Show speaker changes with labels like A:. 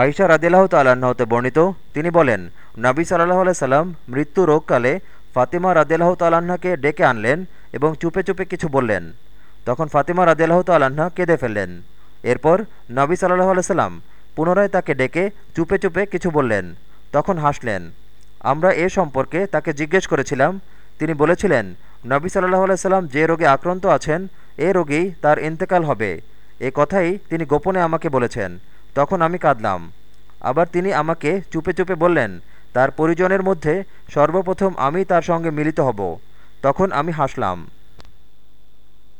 A: আয়সা রাদিল্লাহ তাল্লাহ্ন হতে বর্ণিত, তিনি বলেন, নবী সাল্লাহ সাল্লাম মৃত্যু রোগকালে ফাতিমা রাদিল্লাহ তাল্লাহ্নাকে ডেকে আনলেন এবং চুপে চুপে কিছু বললেন। তখন ফাতিমা রাদিল্লাহ তাল্লাহ্না কেঁদে ফেললেন। এরপর নবী সাল্লাহ সাল্লাম পুনরায় তাকে ডেকে চুপে চুপে কিছু বললেন। তখন হাসলেন। আমরা এ সম্পর্কে তাকে জিজ্ঞেস করেছিলাম। তিনি বলেছিলেন, নবী সাল্লাহ সাল্লাম যে রোগে আক্রান্ত আছেন, এ রোগেই তার ইন্তেকাল হবে। এ কথাই তিনি গোপনে আমাকে বলেছেন। তখন আমি কাঁদলাম। আবার তিনি আমাকে চুপে চুপে বললেন, তার পরিজনের মধ্যে সর্বপ্রথম আমি তার সঙ্গে মিলিত হব। তখন আমি হাসলাম।